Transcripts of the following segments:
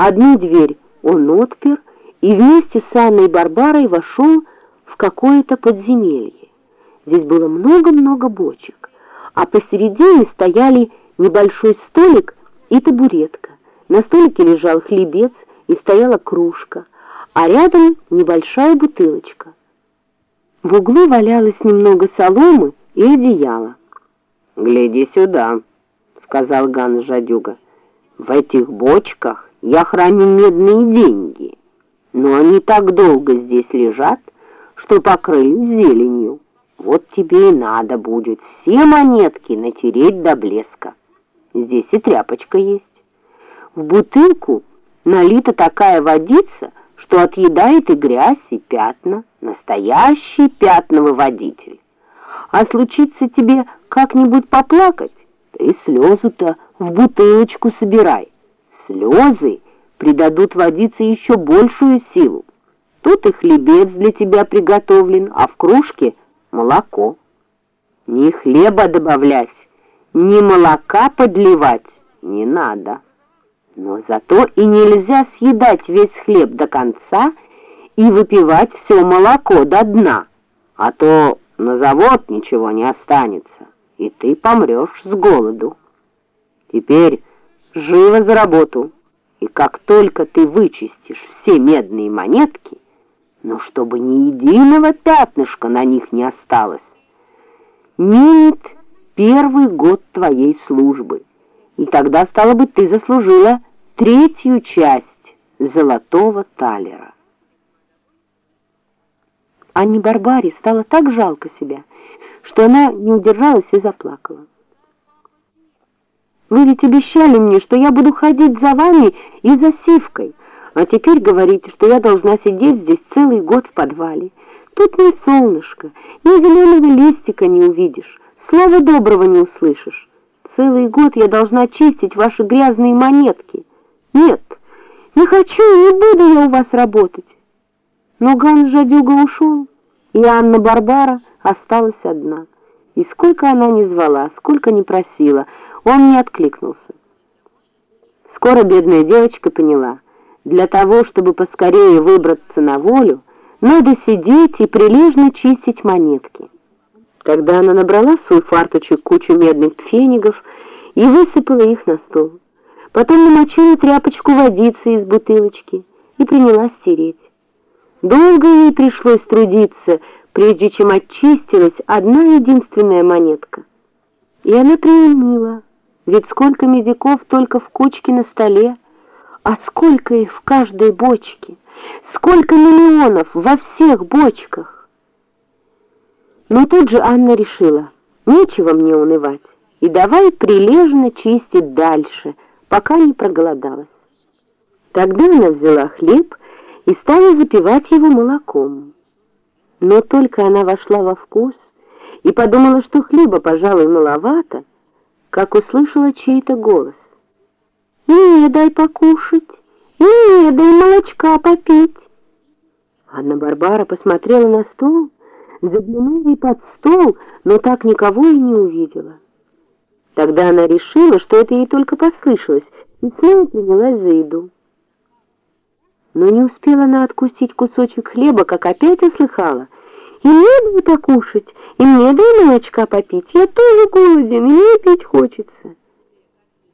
Одну дверь он отпер и вместе с Анной и Барбарой вошел в какое-то подземелье. Здесь было много-много бочек, а посередине стояли небольшой столик и табуретка. На столике лежал хлебец и стояла кружка, а рядом небольшая бутылочка. В углу валялось немного соломы и одеяла. «Гляди сюда», — сказал Ганс Жадюга. «В этих бочках я храню медные деньги, но они так долго здесь лежат, что покрылись зеленью. Вот тебе и надо будет все монетки натереть до блеска. Здесь и тряпочка есть. В бутылку налита такая водица, что отъедает и грязь, и пятна. Настоящий пятновыводитель. А случится тебе как-нибудь поплакать, ты слезу-то в бутылочку собирай. Слезы придадут водице еще большую силу. Тут и хлебец для тебя приготовлен, а в кружке молоко. Ни хлеба добавлять, ни молока подливать не надо. Но зато и нельзя съедать весь хлеб до конца и выпивать все молоко до дна, а то на завод ничего не останется, и ты помрешь с голоду. Теперь живо за работу, и как только ты вычистишь все медные монетки, но чтобы ни единого пятнышка на них не осталось, минет первый год твоей службы, и тогда, стало быть, ты заслужила третью часть золотого талера. Анне Барбаре стало так жалко себя, что она не удержалась и заплакала. «Вы ведь обещали мне, что я буду ходить за вами и за Сивкой, а теперь говорите, что я должна сидеть здесь целый год в подвале. Тут ни солнышко, ни зеленого листика не увидишь, слова доброго не услышишь. Целый год я должна чистить ваши грязные монетки. Нет, не хочу и не буду я у вас работать». Но Ганс Жадюга ушел, и Анна Барбара осталась одна. И сколько она не звала, сколько не просила, он не откликнулся. Скоро бедная девочка поняла, для того, чтобы поскорее выбраться на волю, надо сидеть и прилежно чистить монетки. Тогда она набрала в свой фарточек кучу медных пфенигов и высыпала их на стол. Потом намочила тряпочку водицы из бутылочки и принялась стереть. Долго ей пришлось трудиться, прежде чем очистилась одна единственная монетка. И она приунила, ведь сколько медиков только в кучке на столе, а сколько их в каждой бочке, сколько миллионов во всех бочках. Но тут же Анна решила, нечего мне унывать, и давай прилежно чистить дальше, пока не проголодалась. Тогда она взяла хлеб и стала запивать его молоком. Но только она вошла во вкус и подумала, что хлеба, пожалуй, маловато, как услышала чей-то голос. «И мне дай покушать, и мне дай молочка попить». Анна-Барбара посмотрела на стол, заглянула и под стол, но так никого и не увидела. Тогда она решила, что это ей только послышалось, и снова принялась за еду. Но не успела она откусить кусочек хлеба, как опять услыхала. «И мне дай покушать, и мне дай молочка попить, я тоже голоден, и мне пить хочется».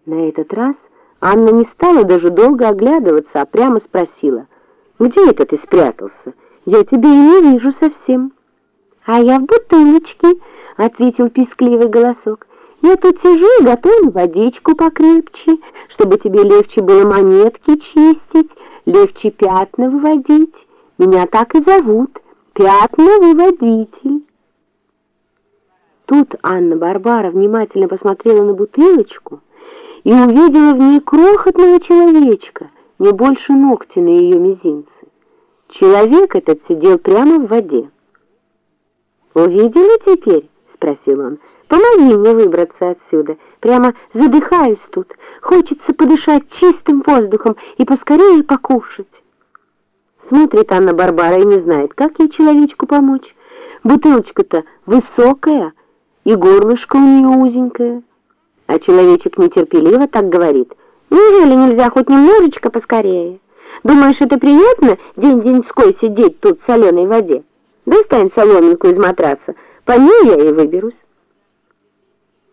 На этот раз Анна не стала даже долго оглядываться, а прямо спросила, «Где это ты спрятался? Я тебя и не вижу совсем». «А я в бутылочке», — ответил пискливый голосок. «Я тут сижу и готовлю водичку покрепче, чтобы тебе легче было монетки чистить» легче пятна выводить. Меня так и зовут, пятна-выводитель. Тут Анна-Барбара внимательно посмотрела на бутылочку и увидела в ней крохотного человечка, не больше ногтя на ее мизинце. Человек этот сидел прямо в воде. «Увидели теперь?» — спросил он. «Помоги мне выбраться отсюда. Прямо задыхаюсь тут». Хочется подышать чистым воздухом и поскорее покушать. Смотрит Анна Барбара и не знает, как ей человечку помочь. Бутылочка-то высокая, и горлышко у нее узенькое. А человечек нетерпеливо так говорит. Неужели нельзя хоть немножечко поскорее? Думаешь, это приятно день-деньской сидеть тут в соленой воде? Достань соломинку из матраса, по ней я и выберусь.